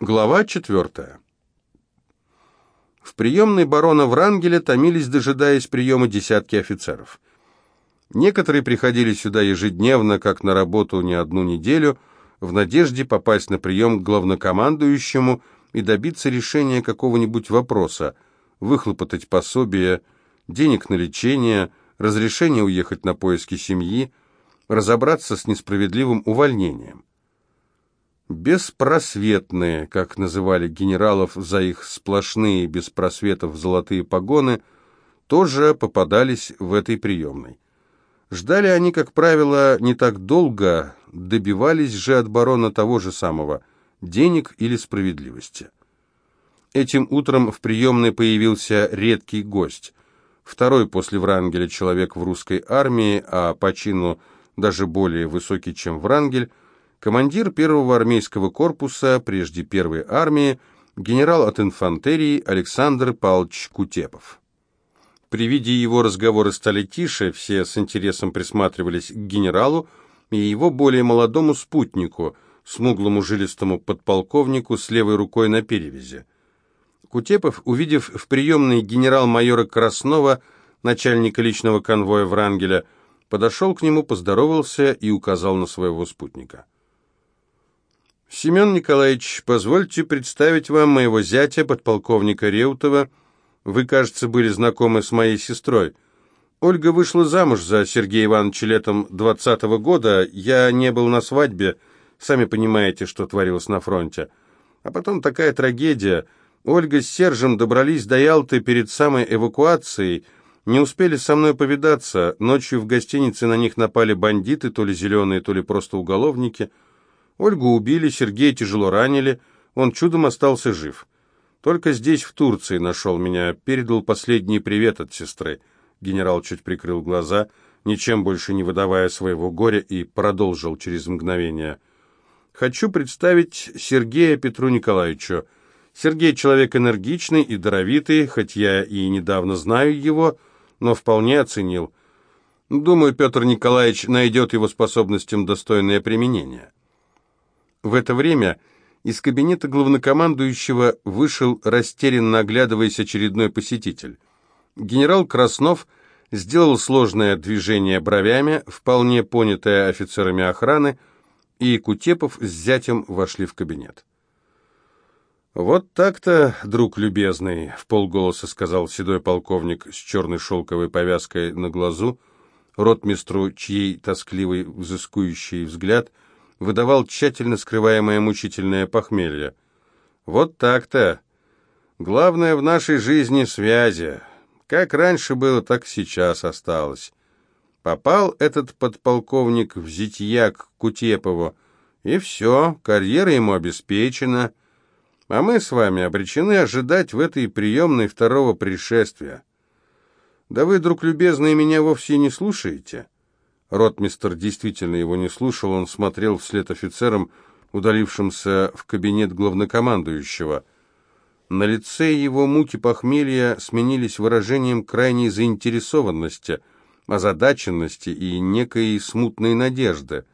Глава четвертая. В приемной барона Врангеля томились, дожидаясь приема десятки офицеров. Некоторые приходили сюда ежедневно, как на работу не одну неделю, в надежде попасть на прием к главнокомандующему и добиться решения какого-нибудь вопроса, выхлопотать пособие, денег на лечение, разрешение уехать на поиски семьи, разобраться с несправедливым увольнением. Беспросветные, как называли генералов за их сплошные без просветов золотые погоны, тоже попадались в этой приемной. Ждали они, как правило, не так долго, добивались же от барона того же самого – денег или справедливости. Этим утром в приемной появился редкий гость. Второй после Врангеля человек в русской армии, а по чину даже более высокий, чем Врангель – командир первого армейского корпуса, прежде первой армии, генерал от инфантерии Александр Павлович Кутепов. При виде его разговоры стали тише, все с интересом присматривались к генералу и его более молодому спутнику, смуглому жилистому подполковнику с левой рукой на перевязи. Кутепов, увидев в приемной генерал-майора Краснова, начальника личного конвоя Врангеля, подошел к нему, поздоровался и указал на своего спутника. «Семен Николаевич, позвольте представить вам моего зятя, подполковника Реутова. Вы, кажется, были знакомы с моей сестрой. Ольга вышла замуж за Сергея Ивановича летом двадцатого года. Я не был на свадьбе. Сами понимаете, что творилось на фронте. А потом такая трагедия. Ольга с Сержем добрались до Ялты перед самой эвакуацией. Не успели со мной повидаться. Ночью в гостинице на них напали бандиты, то ли зеленые, то ли просто уголовники». Ольгу убили, Сергея тяжело ранили, он чудом остался жив. Только здесь, в Турции, нашел меня, передал последний привет от сестры. Генерал чуть прикрыл глаза, ничем больше не выдавая своего горя, и продолжил через мгновение. «Хочу представить Сергея Петру Николаевичу. Сергей человек энергичный и даровитый, хоть я и недавно знаю его, но вполне оценил. Думаю, Петр Николаевич найдет его способностям достойное применение». В это время из кабинета главнокомандующего вышел растерянно оглядываясь очередной посетитель. Генерал Краснов сделал сложное движение бровями, вполне понятое офицерами охраны, и Кутепов с зятем вошли в кабинет. «Вот так-то, друг любезный», — в полголоса сказал седой полковник с черной шелковой повязкой на глазу, ротмистру, чьей тоскливый взыскующий взгляд — выдавал тщательно скрываемое мучительное похмелье. Вот так-то. Главное в нашей жизни связи. Как раньше было, так сейчас осталось. Попал этот подполковник в зитья к Кутепову, и все, карьера ему обеспечена. А мы с вами обречены ожидать в этой приемной второго пришествия. Да вы, друг любезный, меня вовсе не слушаете?» Ротмистер действительно его не слушал, он смотрел вслед офицерам, удалившимся в кабинет главнокомандующего. На лице его муки похмелья сменились выражением крайней заинтересованности, озадаченности и некой смутной надежды.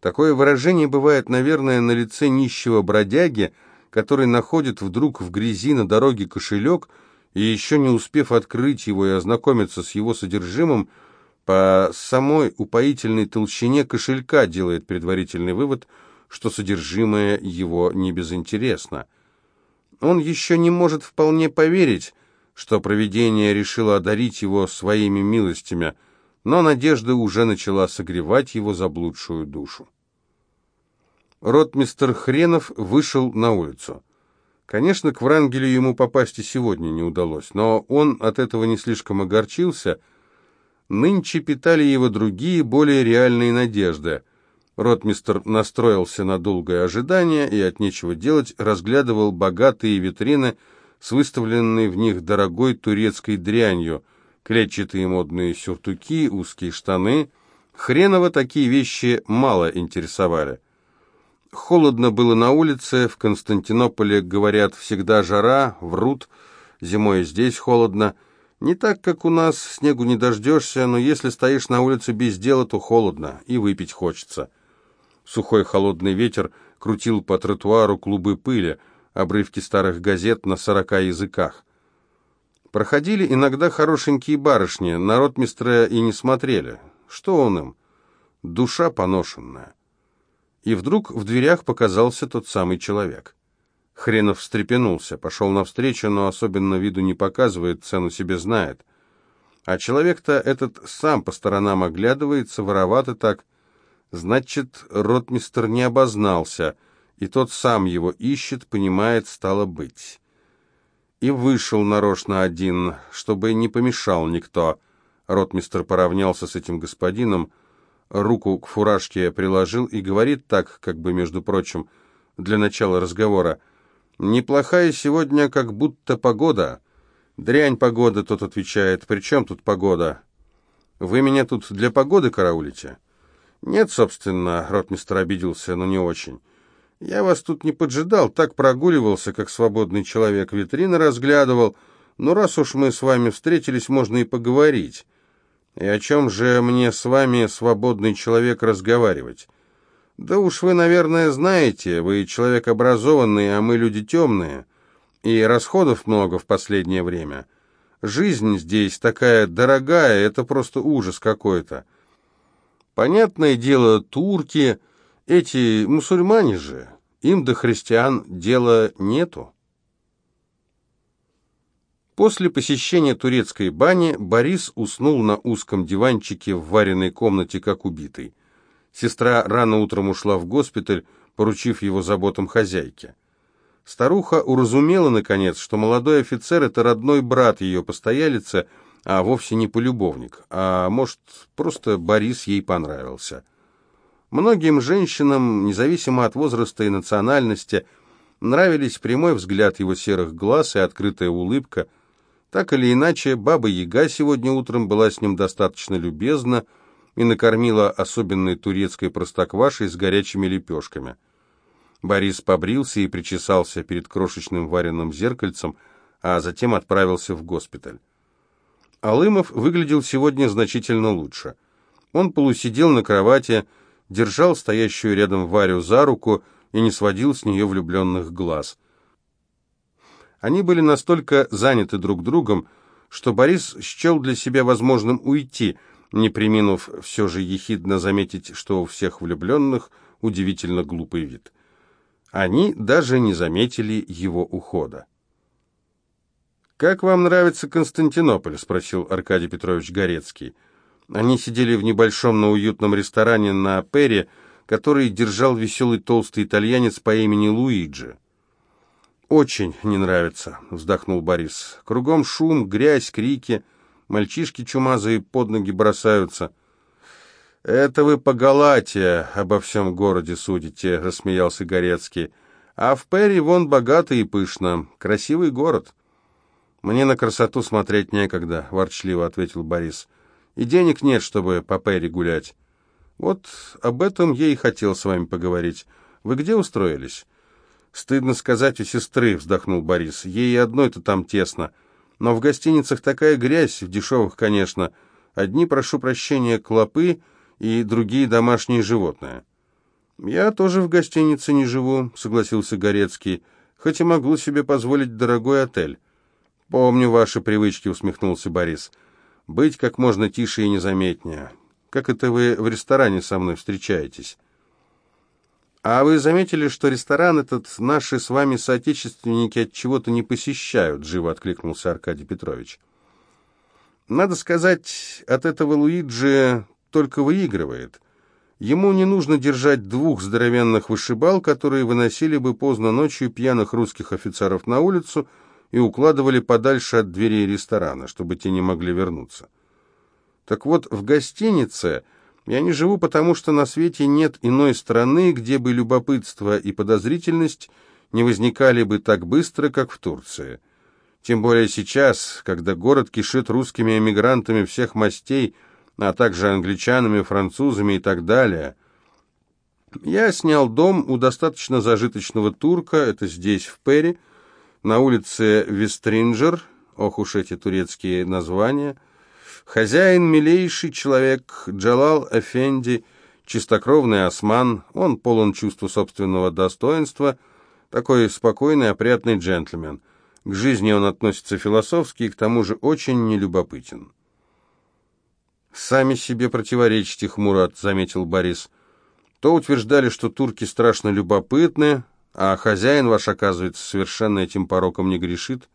Такое выражение бывает, наверное, на лице нищего бродяги, который находит вдруг в грязи на дороге кошелек и, еще не успев открыть его и ознакомиться с его содержимым, по самой упоительной толщине кошелька делает предварительный вывод, что содержимое его не безинтересно. Он еще не может вполне поверить, что провидение решило одарить его своими милостями, но надежда уже начала согревать его заблудшую душу. Ротмистер Хренов вышел на улицу. Конечно, к Врангелю ему попасть и сегодня не удалось, но он от этого не слишком огорчился – Нынче питали его другие, более реальные надежды. Ротмистр настроился на долгое ожидание и от нечего делать разглядывал богатые витрины с выставленной в них дорогой турецкой дрянью, клетчатые модные сюртуки, узкие штаны. Хреново такие вещи мало интересовали. Холодно было на улице, в Константинополе, говорят, всегда жара, врут, зимой здесь холодно – не так, как у нас, снегу не дождешься, но если стоишь на улице без дела, то холодно, и выпить хочется. Сухой холодный ветер крутил по тротуару клубы пыли, обрывки старых газет на сорока языках. Проходили иногда хорошенькие барышни, народ мистера и не смотрели. Что он им? Душа поношенная. И вдруг в дверях показался тот самый человек. Хренов встрепенулся, пошел навстречу, но особенно виду не показывает, цену себе знает. А человек-то этот сам по сторонам оглядывается, воровато так. Значит, ротмистер не обознался, и тот сам его ищет, понимает, стало быть. И вышел нарочно один, чтобы не помешал никто. Ротмистер поравнялся с этим господином, руку к фуражке приложил и говорит так, как бы, между прочим, для начала разговора, «Неплохая сегодня как будто погода». «Дрянь погода», — тот отвечает, «при чем тут погода?» «Вы меня тут для погоды караулите?» «Нет, собственно», — ротмистр обиделся, но не очень. «Я вас тут не поджидал, так прогуливался, как свободный человек, витрины разглядывал. Но раз уж мы с вами встретились, можно и поговорить. И о чем же мне с вами, свободный человек, разговаривать? Да уж вы, наверное, знаете, вы человек образованный, а мы люди темные, и расходов много в последнее время. Жизнь здесь такая дорогая, это просто ужас какой-то. Понятное дело, турки, эти мусульмане же, им до христиан дела нету. После посещения турецкой бани Борис уснул на узком диванчике в вареной комнате, как убитый. Сестра рано утром ушла в госпиталь, поручив его заботам хозяйки. Старуха уразумела, наконец, что молодой офицер — это родной брат ее постоялицы, а вовсе не полюбовник, а, может, просто Борис ей понравился. Многим женщинам, независимо от возраста и национальности, нравились прямой взгляд его серых глаз и открытая улыбка — так или иначе, Баба-Яга сегодня утром была с ним достаточно любезна и накормила особенной турецкой простоквашей с горячими лепешками. Борис побрился и причесался перед крошечным вареным зеркальцем, а затем отправился в госпиталь. Алымов выглядел сегодня значительно лучше. Он полусидел на кровати, держал стоящую рядом Варю за руку и не сводил с нее влюбленных глаз – они были настолько заняты друг другом, что Борис счел для себя возможным уйти, не приминув все же ехидно заметить, что у всех влюбленных удивительно глупый вид. Они даже не заметили его ухода. «Как вам нравится Константинополь?» — спросил Аркадий Петрович Горецкий. Они сидели в небольшом, но уютном ресторане на Пере, который держал веселый толстый итальянец по имени Луиджи. «Очень не нравится», — вздохнул Борис. «Кругом шум, грязь, крики, мальчишки чумазые под ноги бросаются». «Это вы по Галатия обо всем городе судите», — рассмеялся Горецкий. «А в Перри вон богато и пышно. Красивый город». «Мне на красоту смотреть некогда», — ворчливо ответил Борис. «И денег нет, чтобы по Перри гулять». «Вот об этом я и хотел с вами поговорить. Вы где устроились?» «Стыдно сказать у сестры», — вздохнул Борис. «Ей одной-то там тесно. Но в гостиницах такая грязь, в дешевых, конечно. Одни, прошу прощения, клопы и другие домашние животные». «Я тоже в гостинице не живу», — согласился Горецкий, «хоть и могу себе позволить дорогой отель». «Помню ваши привычки», — усмехнулся Борис. «Быть как можно тише и незаметнее. Как это вы в ресторане со мной встречаетесь?» А вы заметили, что ресторан этот наши с вами соотечественники от чего-то не посещают, живо откликнулся Аркадий Петрович. Надо сказать, от этого Луиджи только выигрывает. Ему не нужно держать двух здоровенных вышибал, которые выносили бы поздно ночью пьяных русских офицеров на улицу и укладывали подальше от дверей ресторана, чтобы те не могли вернуться. Так вот, в гостинице я не живу, потому что на свете нет иной страны, где бы любопытство и подозрительность не возникали бы так быстро, как в Турции. Тем более сейчас, когда город кишит русскими эмигрантами всех мастей, а также англичанами, французами и так далее. Я снял дом у достаточно зажиточного турка, это здесь, в Перри, на улице Вестринджер, ох уж эти турецкие названия – Хозяин, милейший человек, Джалал Эфенди, Чистокровный осман, он полон чувства собственного достоинства, такой спокойный, опрятный джентльмен. К жизни он относится философски и к тому же очень нелюбопытен. «Сами себе противоречите, Хмурат», — заметил Борис. «То утверждали, что турки страшно любопытны, а хозяин ваш, оказывается, совершенно этим пороком не грешит.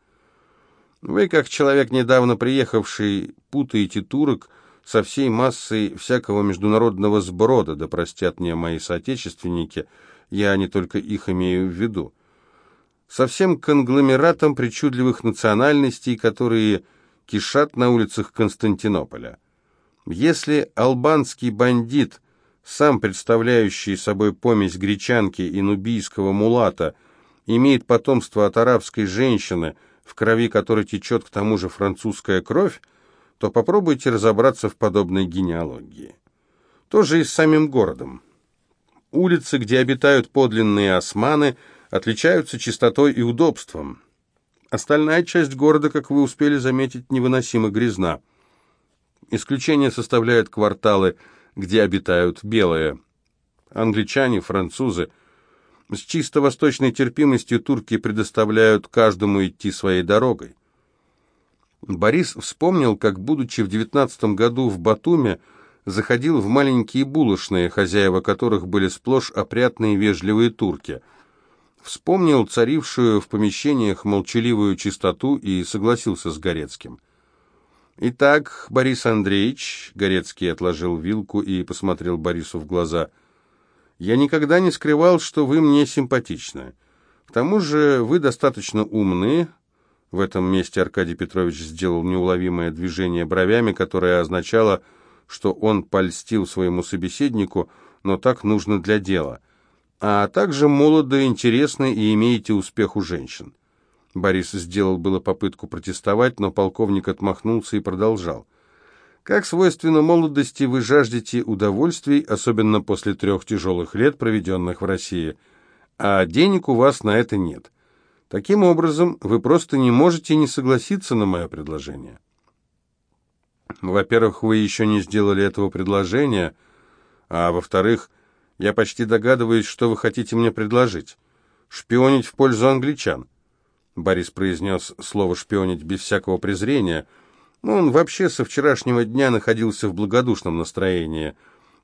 Вы, как человек, недавно приехавший, путаете турок со всей массой всякого международного сброда, да простят мне мои соотечественники, я не только их имею в виду. Со всем конгломератом причудливых национальностей, которые кишат на улицах Константинополя. Если албанский бандит, сам представляющий собой помесь гречанки и нубийского мулата, имеет потомство от арабской женщины, в крови которой течет к тому же французская кровь, то попробуйте разобраться в подобной генеалогии. То же и с самим городом. Улицы, где обитают подлинные османы, отличаются чистотой и удобством. Остальная часть города, как вы успели заметить, невыносимо грязна. Исключение составляют кварталы, где обитают белые. Англичане, французы. С чисто восточной терпимостью турки предоставляют каждому идти своей дорогой. Борис вспомнил, как, будучи в девятнадцатом году в Батуме, заходил в маленькие булочные, хозяева которых были сплошь опрятные вежливые турки. Вспомнил царившую в помещениях молчаливую чистоту и согласился с Горецким. «Итак, Борис Андреевич», — Горецкий отложил вилку и посмотрел Борису в глаза, — «я никогда не скрывал, что вы мне симпатичны. К тому же вы достаточно умны». В этом месте Аркадий Петрович сделал неуловимое движение бровями, которое означало, что он польстил своему собеседнику, но так нужно для дела. А также молоды, интересны и имеете успех у женщин. Борис сделал было попытку протестовать, но полковник отмахнулся и продолжал. «Как свойственно молодости, вы жаждете удовольствий, особенно после трех тяжелых лет, проведенных в России, а денег у вас на это нет. Таким образом, вы просто не можете не согласиться на мое предложение». «Во-первых, вы еще не сделали этого предложения, а во-вторых, я почти догадываюсь, что вы хотите мне предложить. Шпионить в пользу англичан». Борис произнес слово «шпионить» без всякого презрения. Он вообще со вчерашнего дня находился в благодушном настроении.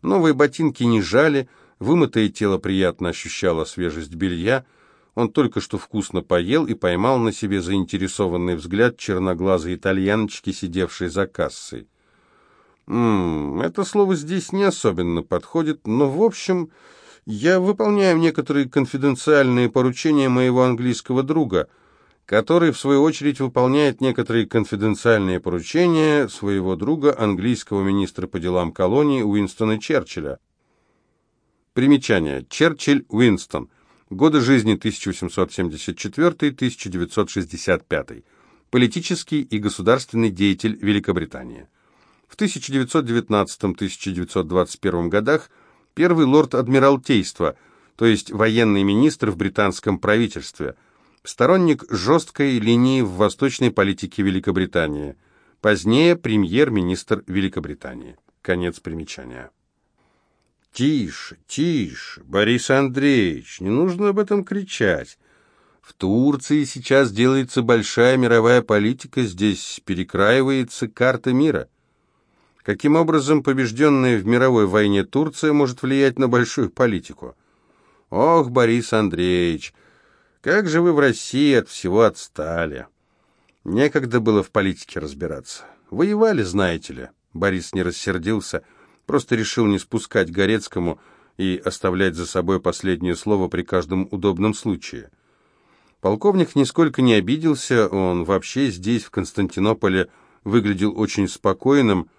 Новые ботинки не жали, вымытое тело приятно ощущало свежесть белья. Он только что вкусно поел и поймал на себе заинтересованный взгляд черноглазой итальяночки, сидевшей за кассой. «М -м, это слово здесь не особенно подходит, но, в общем, я выполняю некоторые конфиденциальные поручения моего английского друга — который, в свою очередь, выполняет некоторые конфиденциальные поручения своего друга, английского министра по делам колонии Уинстона Черчилля. Примечание. Черчилль Уинстон. Годы жизни 1874-1965. Политический и государственный деятель Великобритании. В 1919-1921 годах первый лорд Адмиралтейства, то есть военный министр в британском правительстве – сторонник жесткой линии в восточной политике Великобритании. Позднее премьер-министр Великобритании. Конец примечания. «Тише, тише, Борис Андреевич, не нужно об этом кричать. В Турции сейчас делается большая мировая политика, здесь перекраивается карта мира. Каким образом побежденная в мировой войне Турция может влиять на большую политику? Ох, Борис Андреевич!» Как же вы в России от всего отстали. Некогда было в политике разбираться. Воевали, знаете ли. Борис не рассердился, просто решил не спускать Горецкому и оставлять за собой последнее слово при каждом удобном случае. Полковник нисколько не обиделся, он вообще здесь, в Константинополе, выглядел очень спокойным,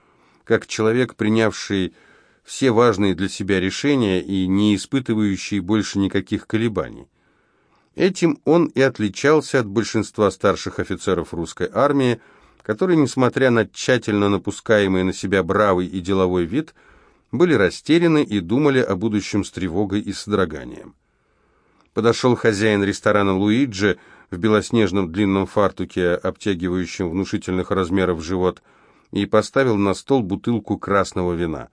как человек, принявший все важные для себя решения и не испытывающий больше никаких колебаний. Этим он и отличался от большинства старших офицеров русской армии, которые, несмотря на тщательно напускаемый на себя бравый и деловой вид, были растеряны и думали о будущем с тревогой и содроганием. Подошел хозяин ресторана Луиджи в белоснежном длинном фартуке, обтягивающем внушительных размеров живот, и поставил на стол бутылку красного вина.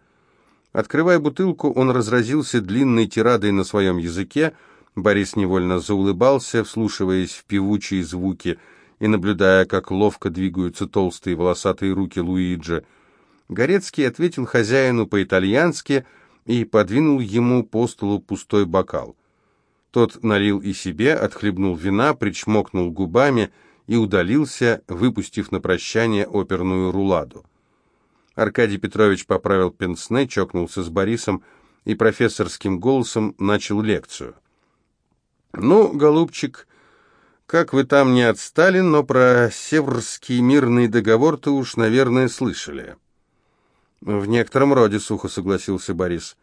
Открывая бутылку, он разразился длинной тирадой на своем языке. Борис невольно заулыбался, вслушиваясь в певучие звуки и наблюдая, как ловко двигаются толстые волосатые руки Луиджи. Горецкий ответил хозяину по-итальянски и подвинул ему по столу пустой бокал. Тот налил и себе, отхлебнул вина, причмокнул губами и удалился, выпустив на прощание оперную руладу. Аркадий Петрович поправил пенсне, чокнулся с Борисом и профессорским голосом начал лекцию. «Ну, голубчик, как вы там не отстали, но про Северский мирный договор-то уж, наверное, слышали». «В некотором роде», — сухо согласился Борис.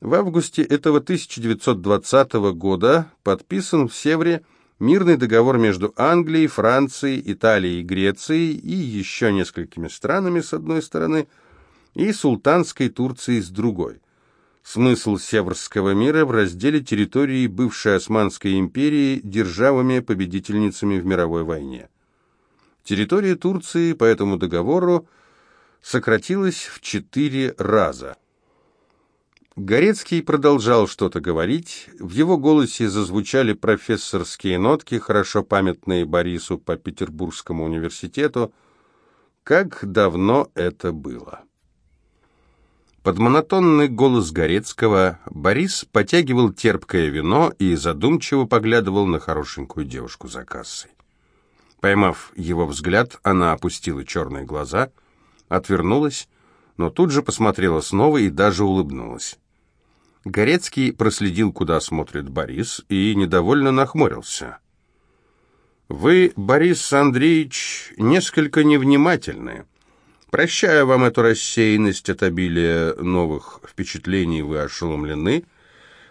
В августе этого 1920 года подписан в Севре мирный договор между Англией, Францией, Италией, Грецией и еще несколькими странами с одной стороны и султанской Турцией с другой. Смысл Северского мира в разделе территории бывшей Османской империи державами-победительницами в мировой войне. Территория Турции по этому договору сократилась в четыре раза – Горецкий продолжал что-то говорить. В его голосе зазвучали профессорские нотки, хорошо памятные Борису по Петербургскому университету. Как давно это было. Под монотонный голос Горецкого Борис потягивал терпкое вино и задумчиво поглядывал на хорошенькую девушку за кассой. Поймав его взгляд, она опустила черные глаза, отвернулась, но тут же посмотрела снова и даже улыбнулась. Горецкий проследил, куда смотрит Борис, и недовольно нахмурился. «Вы, Борис Андреевич, несколько невнимательны. Прощая вам эту рассеянность от обилия новых впечатлений, вы ошеломлены.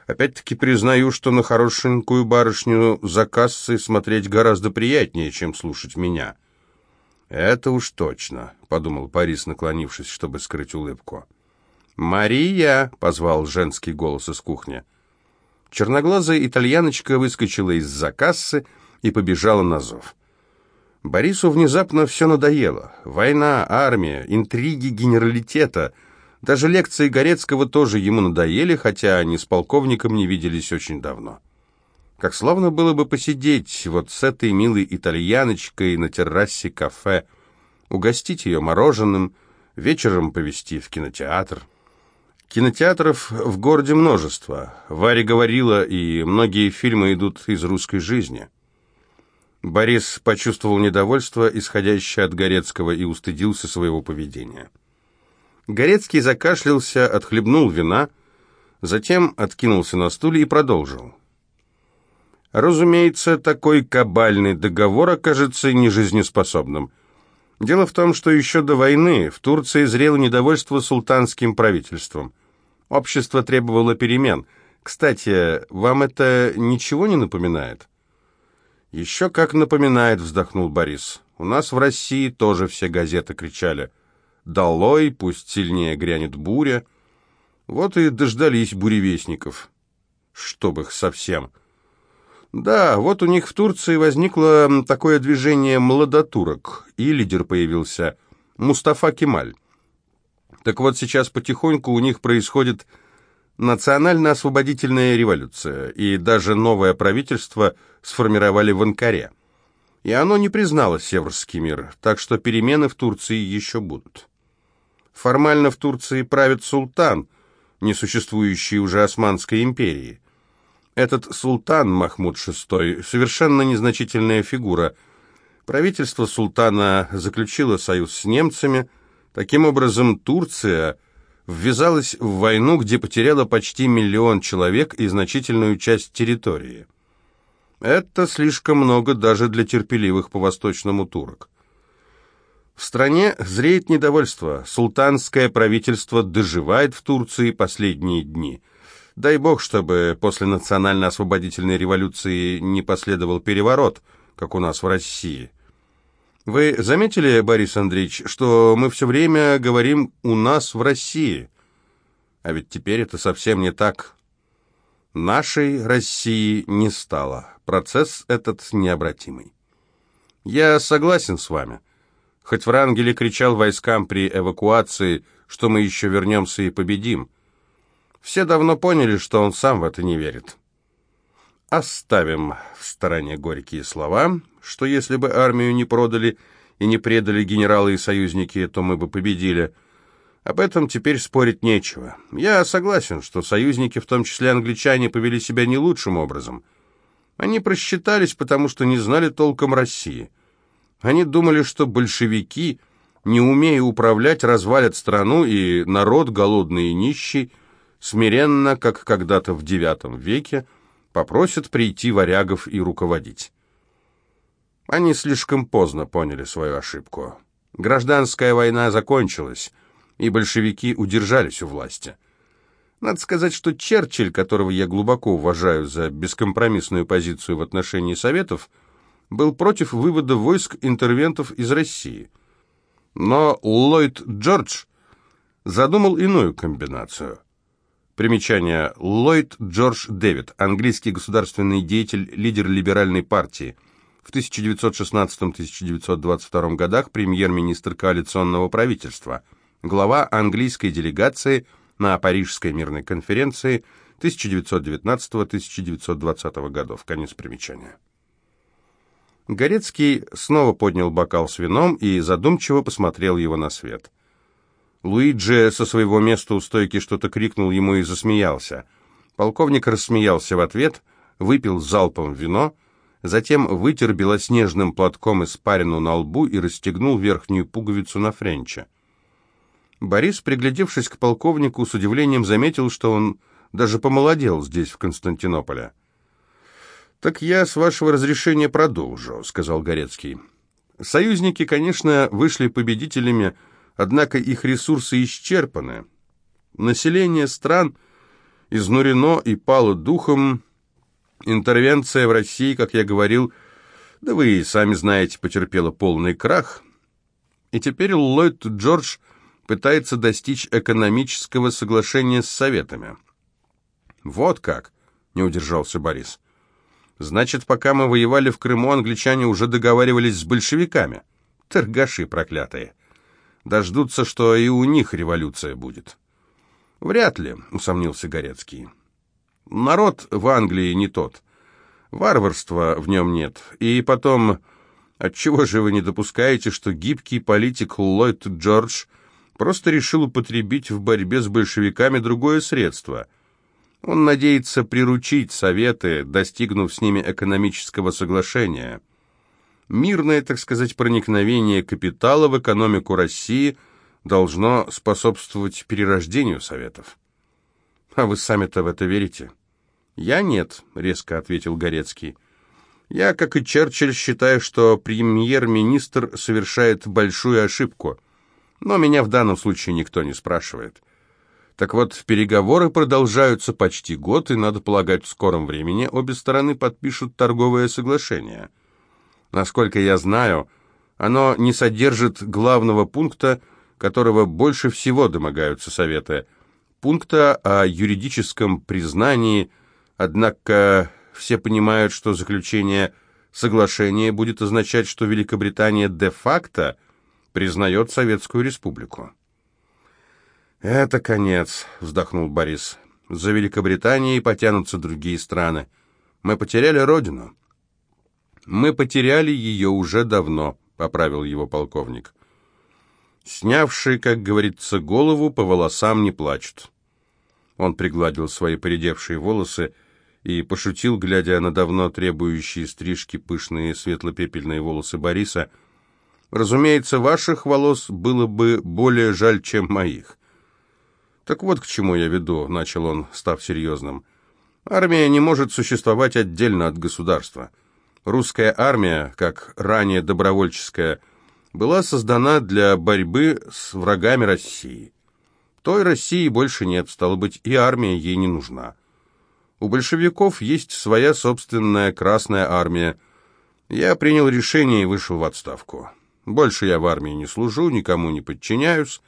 Опять-таки признаю, что на хорошенькую барышню за кассой смотреть гораздо приятнее, чем слушать меня». «Это уж точно», — подумал Борис, наклонившись, чтобы скрыть улыбку. «Мария!» — позвал женский голос из кухни. Черноглазая итальяночка выскочила из-за кассы и побежала на зов. Борису внезапно все надоело. Война, армия, интриги генералитета. Даже лекции Горецкого тоже ему надоели, хотя они с полковником не виделись очень давно. Как славно было бы посидеть вот с этой милой итальяночкой на террасе кафе, угостить ее мороженым, вечером повезти в кинотеатр. Кинотеатров в городе множество. Варя говорила, и многие фильмы идут из русской жизни. Борис почувствовал недовольство, исходящее от Горецкого, и устыдился своего поведения. Горецкий закашлялся, отхлебнул вина, затем откинулся на стуле и продолжил. Разумеется, такой кабальный договор окажется нежизнеспособным. Дело в том, что еще до войны в Турции зрело недовольство султанским правительством – Общество требовало перемен. Кстати, вам это ничего не напоминает? Еще как напоминает, вздохнул Борис. У нас в России тоже все газеты кричали. «Долой, пусть сильнее грянет буря». Вот и дождались буревестников. Чтоб их совсем. Да, вот у них в Турции возникло такое движение «Младотурок», и лидер появился Мустафа Кемаль. Так вот, сейчас потихоньку у них происходит национально-освободительная революция, и даже новое правительство сформировали в Анкаре. И оно не признало Северский мир, так что перемены в Турции еще будут. Формально в Турции правит султан, несуществующий уже Османской империи. Этот султан Махмуд VI совершенно незначительная фигура. Правительство султана заключило союз с немцами – Таким образом, Турция ввязалась в войну, где потеряла почти миллион человек и значительную часть территории. Это слишком много даже для терпеливых по-восточному турок. В стране зреет недовольство. Султанское правительство доживает в Турции последние дни. Дай бог, чтобы после национально-освободительной революции не последовал переворот, как у нас в России. Вы заметили, Борис Андреевич, что мы все время говорим «у нас в России»? А ведь теперь это совсем не так. Нашей России не стало. Процесс этот необратимый. Я согласен с вами. Хоть Врангеле кричал войскам при эвакуации, что мы еще вернемся и победим – Все давно поняли, что он сам в это не верит. Оставим в стороне горькие слова, что если бы армию не продали и не предали генералы и союзники, то мы бы победили. Об этом теперь спорить нечего. Я согласен, что союзники, в том числе англичане, повели себя не лучшим образом. Они просчитались, потому что не знали толком России. Они думали, что большевики, не умея управлять, развалят страну, и народ, голодный и нищий, смиренно, как когда-то в IX веке, попросит прийти варягов и руководить. Они слишком поздно поняли свою ошибку. Гражданская война закончилась, и большевики удержались у власти. Надо сказать, что Черчилль, которого я глубоко уважаю за бескомпромиссную позицию в отношении Советов, был против вывода войск интервентов из России. Но Ллойд Джордж задумал иную комбинацию. Примечание. Ллойд Джордж Дэвид, английский государственный деятель, лидер либеральной партии. В 1916-1922 годах премьер-министр коалиционного правительства – глава английской делегации на Парижской мирной конференции 1919-1920 годов. Конец примечания. Горецкий снова поднял бокал с вином и задумчиво посмотрел его на свет. Луиджи со своего места у стойки что-то крикнул ему и засмеялся. Полковник рассмеялся в ответ, выпил залпом вино, затем вытер белоснежным платком испарину на лбу и расстегнул верхнюю пуговицу на френче. Борис, приглядевшись к полковнику, с удивлением заметил, что он даже помолодел здесь, в Константинополе. «Так я, с вашего разрешения, продолжу», — сказал Горецкий. «Союзники, конечно, вышли победителями, однако их ресурсы исчерпаны. Население стран изнурено и пало духом. Интервенция в России, как я говорил, да вы и сами знаете, потерпела полный крах. И теперь Ллойд Джордж пытается достичь экономического соглашения с Советами. «Вот как!» — не удержался Борис. «Значит, пока мы воевали в Крыму, англичане уже договаривались с большевиками. Торгаши проклятые. Дождутся, что и у них революция будет». «Вряд ли», — усомнился Горецкий. «Народ в Англии не тот. Варварства в нем нет. И потом, отчего же вы не допускаете, что гибкий политик Ллойд Джордж — просто решил употребить в борьбе с большевиками другое средство. Он надеется приручить Советы, достигнув с ними экономического соглашения. Мирное, так сказать, проникновение капитала в экономику России должно способствовать перерождению Советов. А вы сами-то в это верите? Я нет, резко ответил Горецкий. Я, как и Черчилль, считаю, что премьер-министр совершает большую ошибку – но меня в данном случае никто не спрашивает. Так вот, переговоры продолжаются почти год, и, надо полагать, в скором времени обе стороны подпишут торговое соглашение. Насколько я знаю, оно не содержит главного пункта, которого больше всего домогаются Советы, пункта о юридическом признании, однако все понимают, что заключение соглашения будет означать, что Великобритания де-факто – признает Советскую Республику. «Это конец», — вздохнул Борис. «За Великобританией потянутся другие страны. Мы потеряли родину». «Мы потеряли ее уже давно», — поправил его полковник. «Снявший, как говорится, голову, по волосам не плачут». Он пригладил свои поредевшие волосы и пошутил, глядя на давно требующие стрижки пышные светло-пепельные волосы Бориса — Разумеется, ваших волос было бы более жаль, чем моих. Так вот к чему я веду, начал он, став серьезным. Армия не может существовать отдельно от государства. Русская армия, как ранее добровольческая, была создана для борьбы с врагами России. Той России больше нет, стало быть, и армия ей не нужна. У большевиков есть своя собственная Красная армия. Я принял решение и вышел в отставку. Больше я в армии не служу, никому не подчиняюсь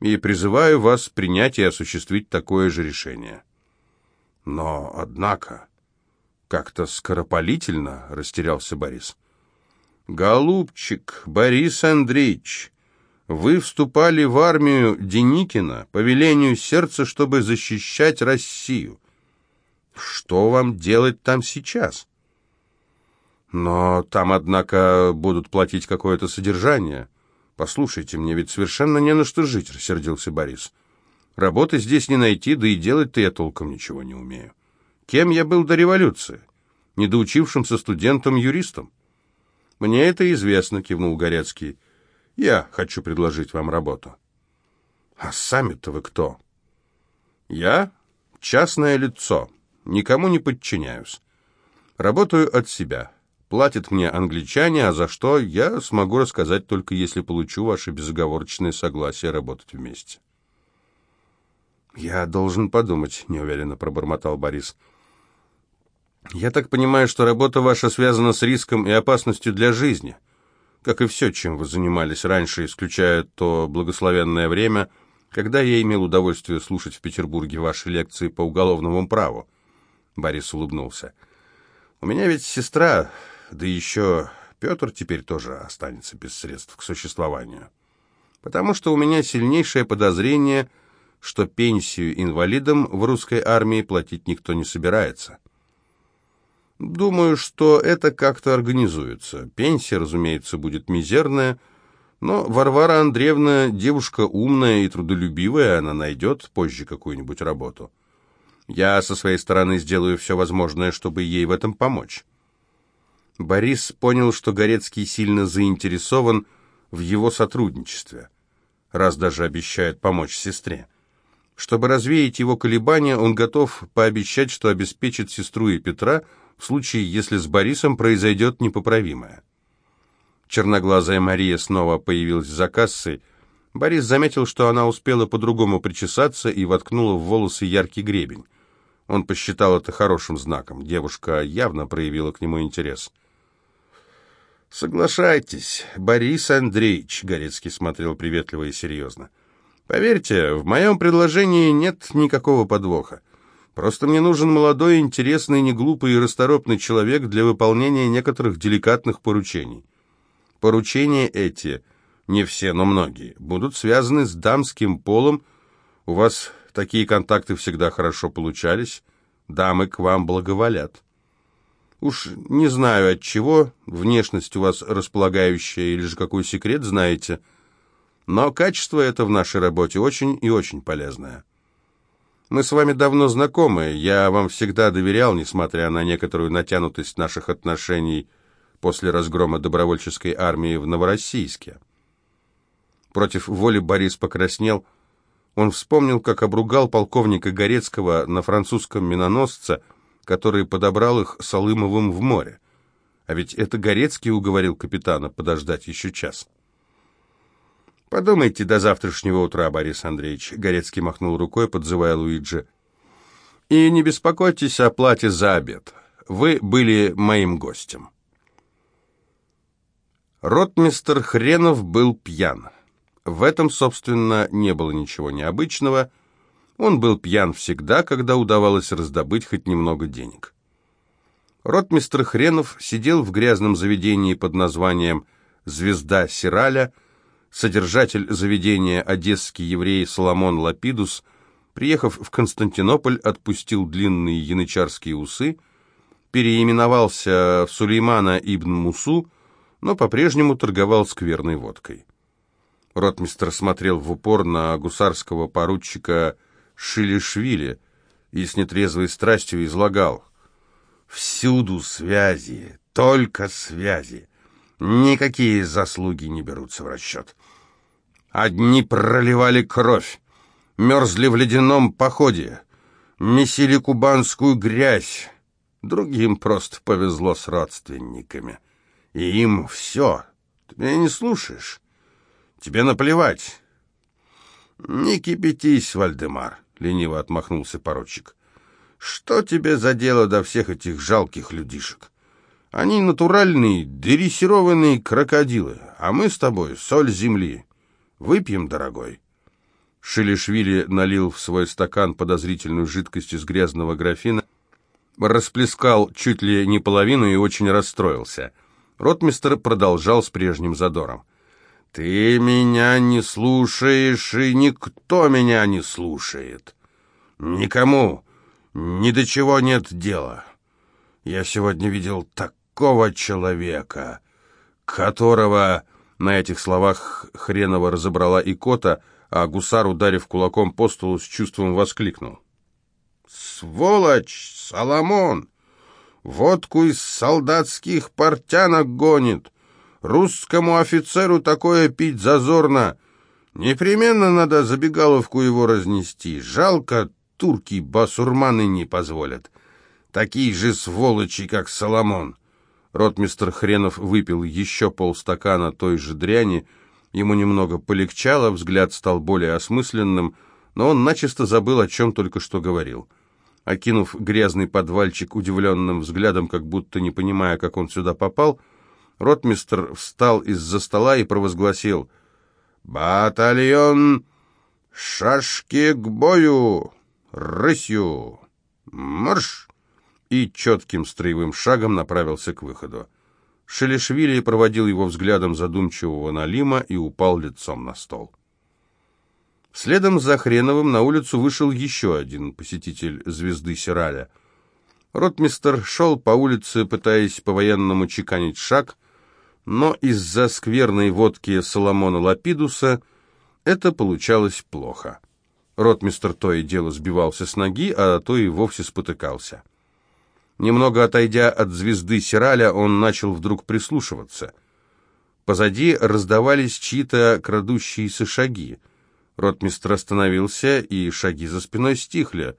и призываю вас принять и осуществить такое же решение. Но, однако, как-то скоропалительно растерялся Борис. Голубчик, Борис Андреевич, Вы вступали в армию Деникина по велению сердца, чтобы защищать Россию. Что вам делать там сейчас? Но там, однако, будут платить какое-то содержание. Послушайте, мне ведь совершенно не на что жить, рассердился Борис. Работы здесь не найти, да и делать-то я толком ничего не умею. Кем я был до революции? Недоучившимся студентом-юристом. Мне это известно, кивнул Горецкий. Я хочу предложить вам работу. А сами-то вы кто? Я частное лицо, никому не подчиняюсь. Работаю от себя. Платят мне англичане, а за что я смогу рассказать только если получу ваше безоговорочное согласие работать вместе. «Я должен подумать», — неуверенно пробормотал Борис. «Я так понимаю, что работа ваша связана с риском и опасностью для жизни, как и все, чем вы занимались раньше, исключая то благословенное время, когда я имел удовольствие слушать в Петербурге ваши лекции по уголовному праву». Борис улыбнулся. «У меня ведь сестра, да еще Петр теперь тоже останется без средств к существованию. Потому что у меня сильнейшее подозрение, что пенсию инвалидам в русской армии платить никто не собирается. Думаю, что это как-то организуется. Пенсия, разумеется, будет мизерная, но Варвара Андреевна девушка умная и трудолюбивая, она найдет позже какую-нибудь работу. Я со своей стороны сделаю все возможное, чтобы ей в этом помочь. Борис понял, что Горецкий сильно заинтересован в его сотрудничестве, раз даже обещает помочь сестре. Чтобы развеять его колебания, он готов пообещать, что обеспечит сестру и Петра в случае, если с Борисом произойдет непоправимое. Черноглазая Мария снова появилась за кассой. Борис заметил, что она успела по-другому причесаться и воткнула в волосы яркий гребень. Он посчитал это хорошим знаком. Девушка явно проявила к нему интерес. «Соглашайтесь, Борис Андреевич», — Горецкий смотрел приветливо и серьезно. «Поверьте, в моем предложении нет никакого подвоха. Просто мне нужен молодой, интересный, неглупый и расторопный человек для выполнения некоторых деликатных поручений. Поручения эти, не все, но многие, будут связаны с дамским полом. У вас такие контакты всегда хорошо получались. Дамы к вам благоволят». Уж не знаю от чего, внешность у вас располагающая или же какой секрет знаете, но качество это в нашей работе очень и очень полезное. Мы с вами давно знакомы, я вам всегда доверял, несмотря на некоторую натянутость наших отношений после разгрома добровольческой армии в Новороссийске. Против воли Борис покраснел. Он вспомнил, как обругал полковника Горецкого на французском миноносце – который подобрал их Салымовым в море. А ведь это Горецкий уговорил капитана подождать еще час. «Подумайте до завтрашнего утра, Борис Андреевич», — Горецкий махнул рукой, подзывая Луиджи. «И не беспокойтесь о плате за обед. Вы были моим гостем». Ротмистер Хренов был пьян. В этом, собственно, не было ничего необычного — он был пьян всегда, когда удавалось раздобыть хоть немного денег. Ротмистр Хренов сидел в грязном заведении под названием «Звезда Сираля», содержатель заведения одесский еврей Соломон Лапидус, приехав в Константинополь, отпустил длинные янычарские усы, переименовался в Сулеймана ибн Мусу, но по-прежнему торговал скверной водкой. Ротмистр смотрел в упор на гусарского поручика Шилишвили и с нетрезвой страстью излагал. «Всюду связи, только связи. Никакие заслуги не берутся в расчет. Одни проливали кровь, мерзли в ледяном походе, месили кубанскую грязь, другим просто повезло с родственниками. И им все. Ты меня не слушаешь? Тебе наплевать. Не кипятись, Вальдемар. — лениво отмахнулся поручик. «Что тебе за дело до всех этих жалких людишек? Они натуральные, дрессированные крокодилы, а мы с тобой соль земли. Выпьем, дорогой». Шилишвили налил в свой стакан подозрительную жидкость из грязного графина, расплескал чуть ли не половину и очень расстроился. Ротмистер продолжал с прежним задором. «Ты меня не слушаешь, и никто меня не слушает. Никому ни до чего нет дела. Я сегодня видел такого человека, которого...» На этих словах Хренова разобрала икота, а гусар, ударив кулаком по столу, с чувством воскликнул. «Сволочь, Соломон! Водку из солдатских портянок гонит! Русскому офицеру такое пить зазорно! Непременно надо забегаловку его разнести. Жалко, турки басурманы не позволят. Такие же сволочи, как Соломон!» Ротмистр Хренов выпил еще полстакана той же дряни, ему немного полегчало, взгляд стал более осмысленным, но он начисто забыл, о чем только что говорил. Окинув грязный подвальчик удивленным взглядом, как будто не понимая, как он сюда попал, ротмистр встал из-за стола и провозгласил «Батальон! Шашки к бою! Рысью! Марш!» И четким строевым шагом направился к выходу. Шелешвили проводил его взглядом задумчивого Налима и упал лицом на стол. Следом за Хреновым на улицу вышел еще один посетитель «Звезды Сираля». Ротмистер шел по улице, пытаясь по-военному чеканить шаг, но из-за скверной водки Соломона Лапидуса это получалось плохо. Ротмистер то и дело сбивался с ноги, а то и вовсе спотыкался. Немного отойдя от звезды Сираля, он начал вдруг прислушиваться. Позади раздавались чьи-то крадущиеся шаги. Ротмистр остановился, и шаги за спиной стихли.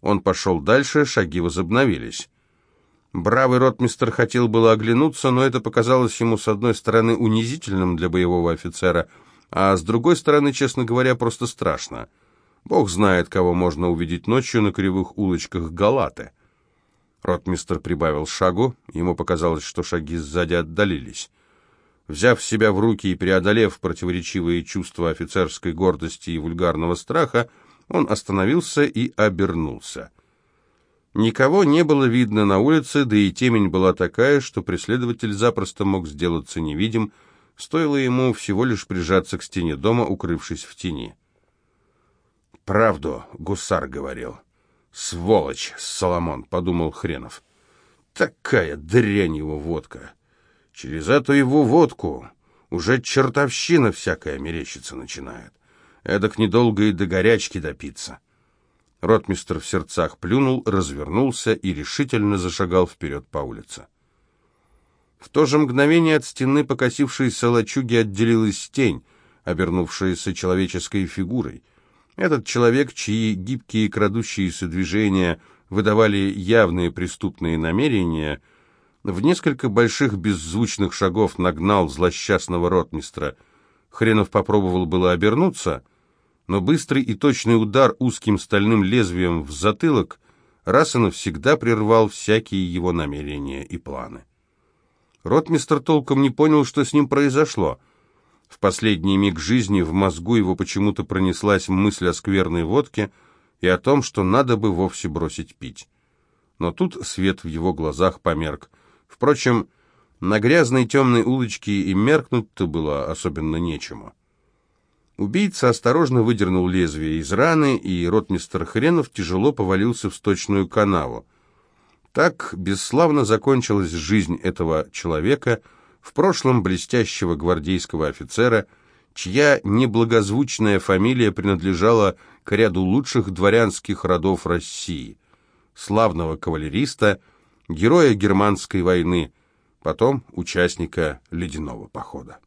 Он пошел дальше, шаги возобновились. Бравый ротмистр хотел было оглянуться, но это показалось ему с одной стороны унизительным для боевого офицера, а с другой стороны, честно говоря, просто страшно. Бог знает, кого можно увидеть ночью на кривых улочках Галаты. Ротмистр прибавил шагу, ему показалось, что шаги сзади отдалились. Взяв себя в руки и преодолев противоречивые чувства офицерской гордости и вульгарного страха, он остановился и обернулся. Никого не было видно на улице, да и темень была такая, что преследователь запросто мог сделаться невидим, стоило ему всего лишь прижаться к стене дома, укрывшись в тени. «Правду гусар говорил», «Сволочь, Соломон!» — подумал Хренов. «Такая дрянь его водка! Через эту его водку уже чертовщина всякая мерещиться начинает. Эдак недолго и до горячки допиться». Ротмистр в сердцах плюнул, развернулся и решительно зашагал вперед по улице. В то же мгновение от стены покосившейся лачуги отделилась тень, обернувшаяся человеческой фигурой — этот человек, чьи гибкие крадущиеся движения выдавали явные преступные намерения, в несколько больших беззвучных шагов нагнал злосчастного ротмистра. Хренов попробовал было обернуться, но быстрый и точный удар узким стальным лезвием в затылок раз и навсегда прервал всякие его намерения и планы. Ротмистр толком не понял, что с ним произошло — в последний миг жизни в мозгу его почему-то пронеслась мысль о скверной водке и о том, что надо бы вовсе бросить пить. Но тут свет в его глазах померк. Впрочем, на грязной темной улочке и меркнуть-то было особенно нечему. Убийца осторожно выдернул лезвие из раны, и ротмистер Хренов тяжело повалился в сточную канаву. Так бесславно закончилась жизнь этого человека — в прошлом блестящего гвардейского офицера, чья неблагозвучная фамилия принадлежала к ряду лучших дворянских родов России, славного кавалериста, героя германской войны, потом участника ледяного похода.